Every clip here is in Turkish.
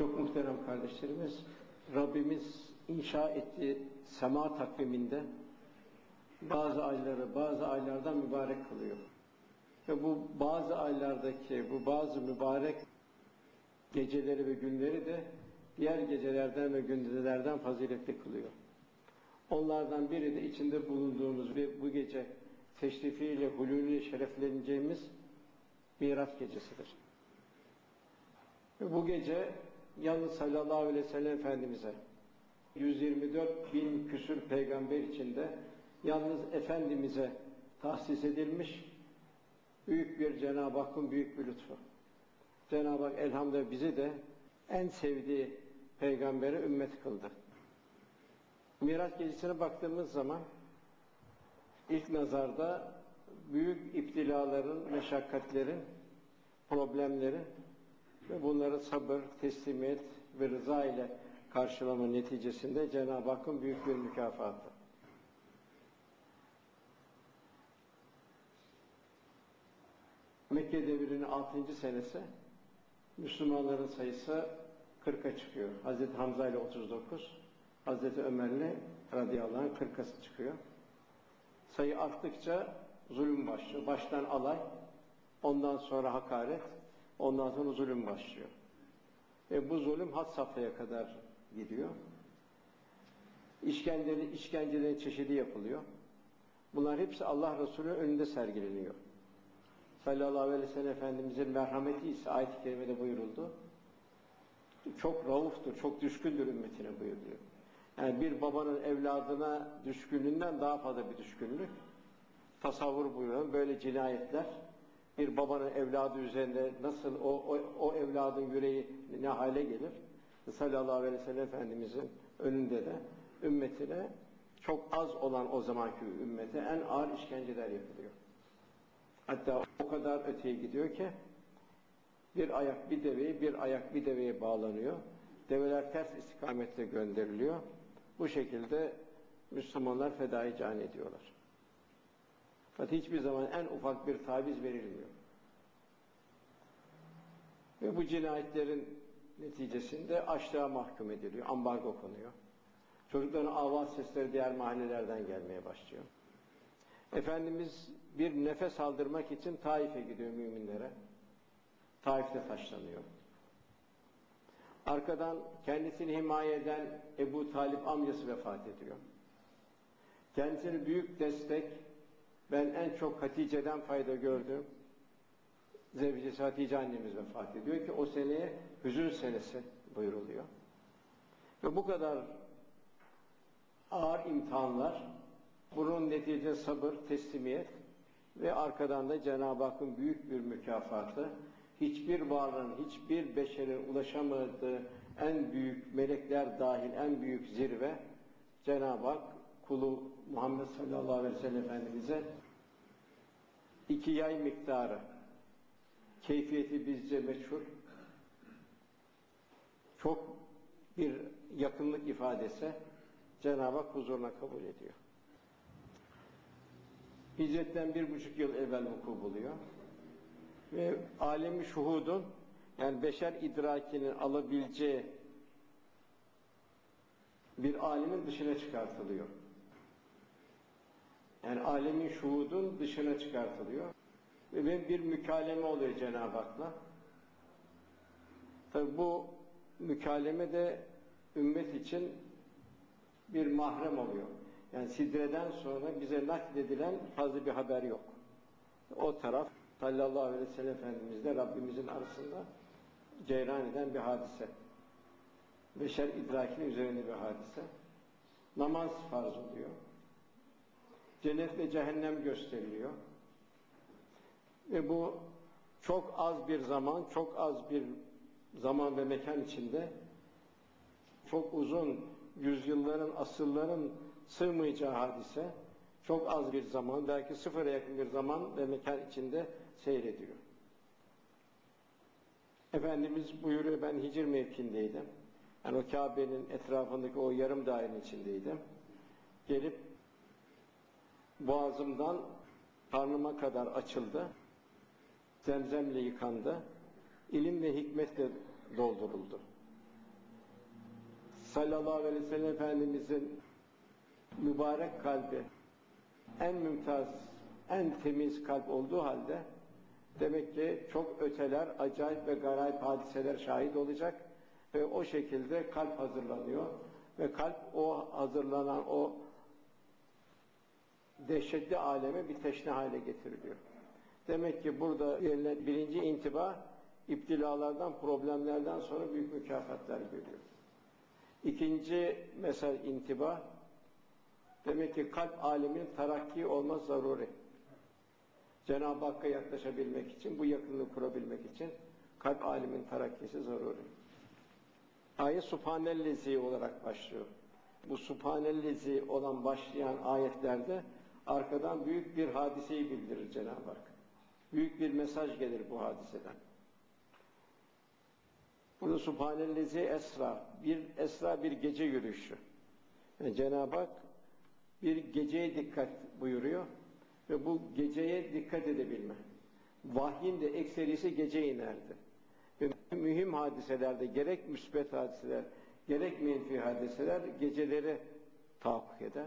Çok muhterem kardeşlerimiz, Rabbimiz inşa ettiği sema takviminde bazı ayları bazı aylardan mübarek kılıyor. Ve bu bazı aylardaki bu bazı mübarek geceleri ve günleri de diğer gecelerden ve gündüzlerden faziletli kılıyor. Onlardan biri de içinde bulunduğumuz ve bu gece teşrifiyle, hulûlüyle şerefleneceğimiz Miraç gecesidir. Ve bu gece yalnız sallallahu aleyhi ve sellem Efendimiz'e 124 bin küsür peygamber içinde yalnız Efendimiz'e tahsis edilmiş büyük bir Cenab-ı Hakk'ın büyük bir lütfu. Cenab-ı Hak elhamdülillah bizi de en sevdiği peygambere ümmet kıldı. Miraç gecesine baktığımız zaman ilk nazarda büyük iptilaların, meşakkatlerin, problemlerin ve bunları sabır, teslimiyet ve rıza ile karşılama neticesinde Cenab-ı Hakk'ın büyük bir mükafatı. Mekke devrinin 6. senesi Müslümanların sayısı 40'a çıkıyor. Hazreti Hamza ile 39, Hazreti Ömer'le radıyallahu anh 40'a çıkıyor. Sayı arttıkça zulüm başlıyor. Baştan alay, ondan sonra hakaret, ondan sonra zulüm başlıyor. Ve bu zulüm had safhaya kadar gidiyor. İşkenceleri, işkencelerin çeşidi yapılıyor. Bunlar hepsi Allah Resulü önünde sergileniyor. Sallallahu aleyhi ve sellem Efendimizin merhameti ise ayet-i kerimede buyuruldu. Çok rauftur, çok düşkündür ümmetine buyuruyor. Yani bir babanın evladına düşkünlüğünden daha fazla bir düşkünlük. Tasavvur buyuruyor. Böyle cinayetler bir babanın evladı üzerinde nasıl o, o, o evladın yüreği ne hale gelir? Sallallahu aleyhi ve sellem Efendimizin önünde de ümmetine çok az olan o zamanki ümmete en ağır işkenceler yapılıyor. Hatta o kadar öteye gidiyor ki bir ayak bir deveye, bir ayak bir deveye bağlanıyor. Develer ters istikamette gönderiliyor. Bu şekilde Müslümanlar fedai can ediyorlar. Fakat hiçbir zaman en ufak bir taviz verilmiyor. Ve bu cinayetlerin neticesinde açlığa mahkum ediliyor, ambargo konuyor. Çocukların avaz sesleri diğer mahallelerden gelmeye başlıyor. Efendimiz bir nefes aldırmak için Taif'e gidiyor müminlere. Taif'te taşlanıyor. Arkadan kendisini himaye eden Ebu Talip amcası vefat ediyor. Kendisini büyük destek, ben en çok Hatice'den fayda gördüm. Zevcesi Hatice annemiz vefat ediyor ki o seneye hüzün senesi buyuruluyor. Ve bu kadar ağır imtihanlar, bunun neticede sabır, teslimiyet ve arkadan da Cenab-ı Hakk'ın büyük bir mükafatı, hiçbir varlığın, hiçbir beşerin ulaşamadığı en büyük melekler dahil en büyük zirve Cenab-ı Hak kulu Muhammed sallallahu aleyhi ve sellem Efendimiz'e iki yay miktarı keyfiyeti bizce meçhul çok bir yakınlık ifadesi Cenab-ı Hak huzuruna kabul ediyor. Hicretten bir buçuk yıl evvel vuku buluyor. Ve alemi şuhudun yani beşer idrakinin alabileceği bir alimin dışına çıkartılıyor. Yani alemin şuhudun dışına çıkartılıyor. Ve bir mükaleme oluyor Cenab-ı Hak'la. Tabi bu mükaleme de ümmet için bir mahrem oluyor. Yani sidreden sonra bize nakledilen fazla bir haber yok. O taraf sallallahu aleyhi ve sellem Efendimizle Rabbimizin arasında ceyran eden bir hadise. Beşer idrakinin üzerinde bir hadise. Namaz farz oluyor. Cennet ve cehennem gösteriliyor. Ve bu çok az bir zaman, çok az bir zaman ve mekan içinde çok uzun yüzyılların, asırların sığmayacağı hadise çok az bir zaman, belki sıfıra yakın bir zaman ve mekan içinde seyrediyor. Efendimiz buyuruyor ben Hicr mevkindeydim. Yani o Kabe'nin etrafındaki o yarım dairenin içindeydim. Gelip boğazımdan karnıma kadar açıldı. Zemzemle yıkandı. ilim ve hikmetle dolduruldu. sallallahu aleyhi ve sellem Efendimizin mübarek kalbi en mümtaz, en temiz kalp olduğu halde demek ki çok öteler, acayip ve garayip hadiseler şahit olacak ve o şekilde kalp hazırlanıyor ve kalp o hazırlanan o dehşetli aleme bir teşne hale getiriliyor. Demek ki burada verilen birinci intiba iptilalardan, problemlerden sonra büyük mükafatlar görüyor. İkinci mesel intiba demek ki kalp aleminin tarakki olmaz zaruri. Cenab-ı Hakk'a yaklaşabilmek için, bu yakınlığı kurabilmek için kalp aleminin tarakkisi zaruri. Ayet Subhanellezi olarak başlıyor. Bu Subhanellezi olan başlayan ayetlerde arkadan büyük bir hadiseyi bildirir Cenab-ı Hak. Büyük bir mesaj gelir bu hadiseden. Burada Subhanellezi Esra, bir Esra bir gece yürüyüşü. Yani Cenab-ı Hak bir geceye dikkat buyuruyor ve bu geceye dikkat edebilme. Vahyin de ekserisi gece inerdi. Ve mühim hadiselerde gerek müsbet hadiseler, gerek menfi hadiseler geceleri tahakkuk eder.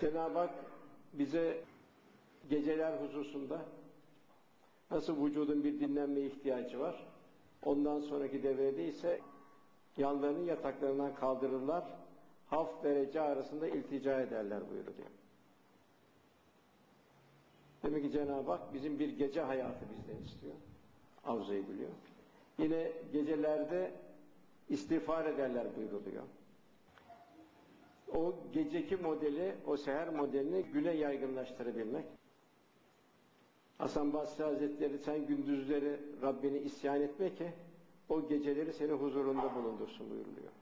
Cenab-ı Hak bize geceler hususunda nasıl vücudun bir dinlenme ihtiyacı var, ondan sonraki devrede ise yanlarını yataklarından kaldırırlar, haf derece arasında iltica ederler buyuruluyor. Demek ki Cenab-ı Hak bizim bir gece hayatı bizden istiyor. Arzu ediliyor. Yine gecelerde istiğfar ederler buyuruluyor. O geceki modeli, o seher modelini güne yaygınlaştırabilmek. Hasan Basri Hazretleri sen gündüzleri Rabbini isyan etme ki o geceleri senin huzurunda bulundursun buyuruluyor.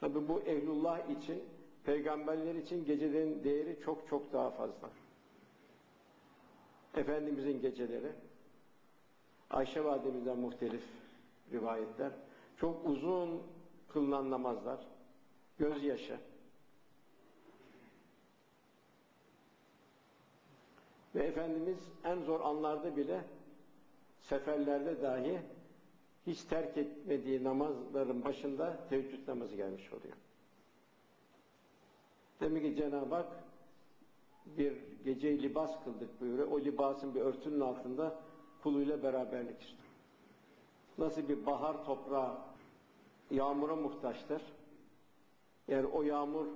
Tabi bu ehlullah için, peygamberler için gecelerin değeri çok çok daha fazla. Efendimizin geceleri, Ayşe validemizden muhtelif rivayetler, çok uzun kılınan namazlar, gözyaşı, ve Efendimiz en zor anlarda bile seferlerde dahi hiç terk etmediği namazların başında teheccüd namazı gelmiş oluyor. Demek ki Cenab-ı Hak bir geceyi libas kıldık buyuruyor. O libasın bir örtünün altında kuluyla beraberlik istiyor. Nasıl bir bahar toprağı yağmura muhtaçtır. Eğer o yağmur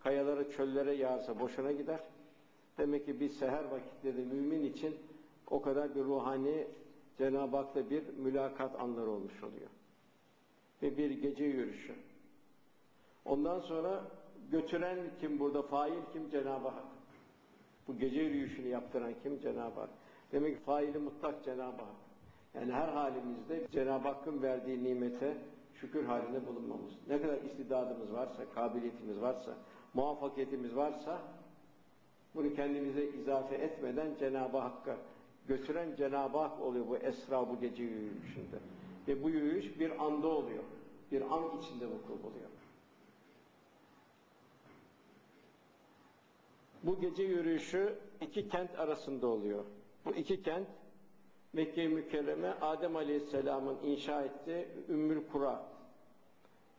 kayalara, çöllere yağarsa boşuna gider. Demek ki bir seher vakitleri mümin için o kadar bir ruhani Cenab-ı Hak'la bir mülakat anları olmuş oluyor. Ve bir gece yürüyüşü. Ondan sonra götüren kim burada? Fail kim? Cenab-ı Hak. Bu gece yürüyüşünü yaptıran kim? Cenab-ı Hak. Demek ki faili mutlak Cenab-ı Hak. Yani her halimizde Cenab-ı Hakk'ın verdiği nimete şükür halinde bulunmamız. Ne kadar istidadımız varsa, kabiliyetimiz varsa, muvaffakiyetimiz varsa bunu kendimize izafe etmeden Cenab-ı Hakk'a götüren Cenab-ı Hak oluyor bu esra bu gece yürüyüşünde. Ve bu yürüyüş bir anda oluyor. Bir an içinde vuku buluyor. Bu gece yürüyüşü iki kent arasında oluyor. Bu iki kent Mekke-i Mükerreme Adem Aleyhisselam'ın inşa ettiği Ümmül Kura.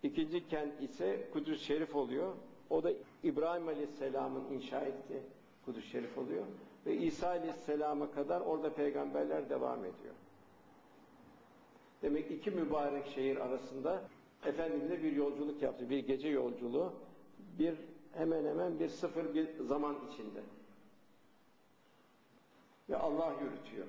İkinci kent ise Kudüs Şerif oluyor. O da İbrahim Aleyhisselam'ın inşa ettiği Kudüs Şerif oluyor. Ve İsa Aleyhisselam'a kadar orada peygamberler devam ediyor. Demek iki mübarek şehir arasında Efendimiz'e bir yolculuk yaptı. Bir gece yolculuğu. Bir hemen hemen bir sıfır bir zaman içinde. Ve Allah yürütüyor.